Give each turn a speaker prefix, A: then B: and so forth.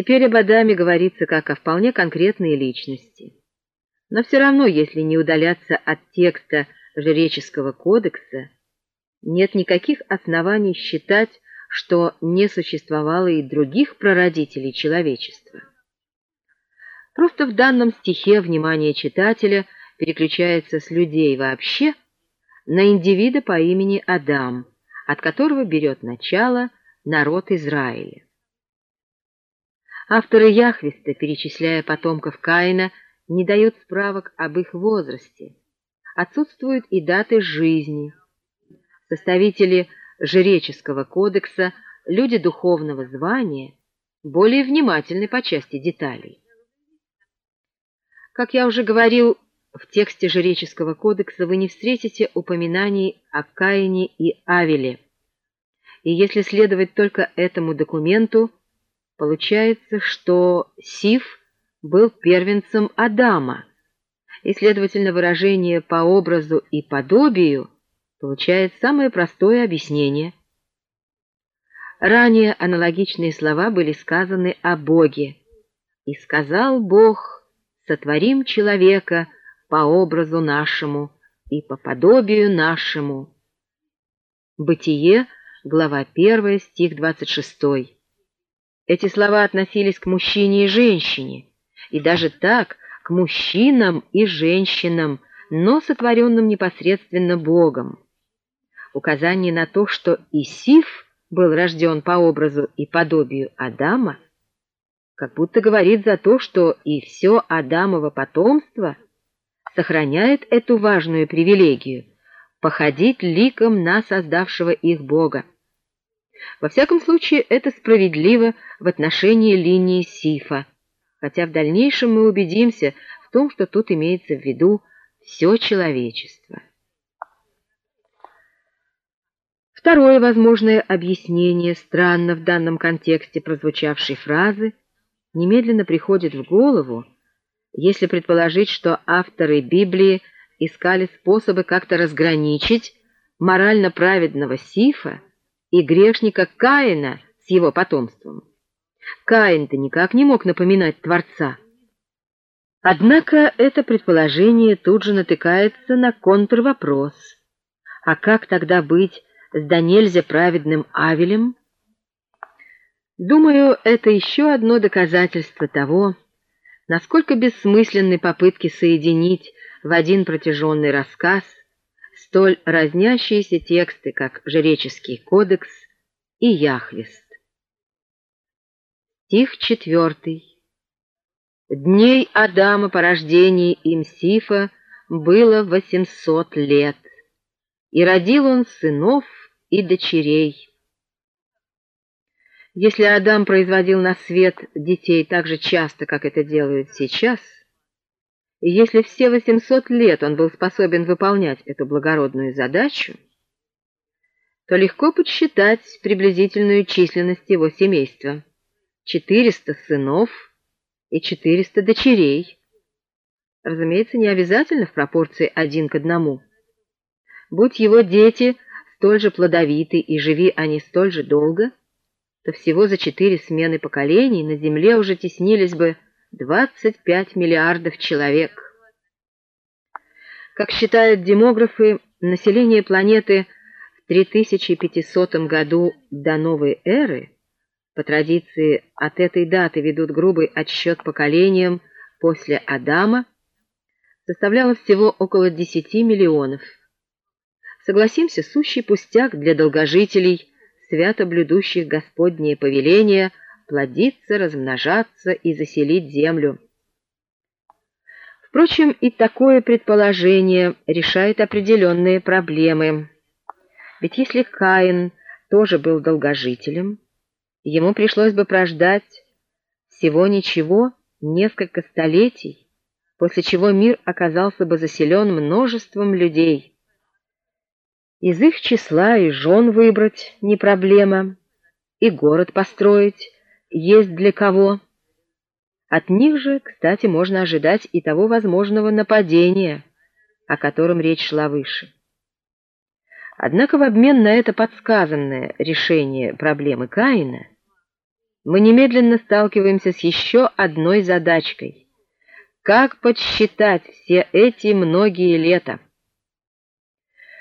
A: Теперь об Адаме говорится как о вполне конкретной личности. Но все равно, если не удаляться от текста Жреческого кодекса, нет никаких оснований считать, что не существовало и других прародителей человечества. Просто в данном стихе внимание читателя переключается с людей вообще на индивида по имени Адам, от которого берет начало народ Израиля. Авторы Яхвиста, перечисляя потомков Каина, не дают справок об их возрасте. Отсутствуют и даты жизни. Составители Жреческого кодекса, люди духовного звания, более внимательны по части деталей. Как я уже говорил, в тексте Жреческого кодекса вы не встретите упоминаний о Каине и Авеле. И если следовать только этому документу, получается, что Сиф был первенцем Адама, и, следовательно, выражение «по образу и подобию» получает самое простое объяснение. Ранее аналогичные слова были сказаны о Боге. «И сказал Бог, сотворим человека по образу нашему и по подобию нашему». Бытие, глава 1, стих 26. Эти слова относились к мужчине и женщине, и даже так к мужчинам и женщинам, но сотворенным непосредственно Богом указание на то, что Исиф был рожден по образу и подобию Адама, как будто говорит за то, что и все Адамово потомство сохраняет эту важную привилегию — походить ликом на создавшего их Бога. Во всяком случае, это справедливо в отношении линии Сифа, хотя в дальнейшем мы убедимся в том, что тут имеется в виду все человечество. Второе возможное объяснение странно в данном контексте прозвучавшей фразы немедленно приходит в голову, если предположить, что авторы Библии искали способы как-то разграничить морально праведного Сифа и грешника Каина с его потомством. Каин-то никак не мог напоминать Творца. Однако это предположение тут же натыкается на контрвопрос. А как тогда быть с да нельзя праведным Авелем? Думаю, это еще одно доказательство того, насколько бессмысленны попытки соединить в один протяженный рассказ столь разнящиеся тексты, как Жреческий кодекс и Яхвист. Стих четвертый. Дней Адама по рождении им Сифа было восемьсот лет, и родил он сынов и дочерей. Если Адам производил на свет детей так же часто, как это делают сейчас, и если все 800 лет он был способен выполнять эту благородную задачу, то легко подсчитать приблизительную численность его семейства. 400 сынов и 400 дочерей. Разумеется, не обязательно в пропорции один к одному. Будь его дети – столь же плодовиты и живи они столь же долго, то всего за четыре смены поколений на Земле уже теснились бы 25 миллиардов человек. Как считают демографы, население планеты в 3500 году до новой эры, по традиции от этой даты ведут грубый отсчет поколениям после Адама, составляло всего около 10 миллионов согласимся, сущий пустяк для долгожителей, свято блюдущих Господнее повеление, плодиться, размножаться и заселить землю. Впрочем, и такое предположение решает определенные проблемы. Ведь если Каин тоже был долгожителем, ему пришлось бы прождать всего ничего, несколько столетий, после чего мир оказался бы заселен множеством людей. Из их числа и жен выбрать не проблема, и город построить есть для кого. От них же, кстати, можно ожидать и того возможного нападения, о котором речь шла выше. Однако в обмен на это подсказанное решение проблемы Каина мы немедленно сталкиваемся с еще одной задачкой. Как подсчитать все эти многие лета?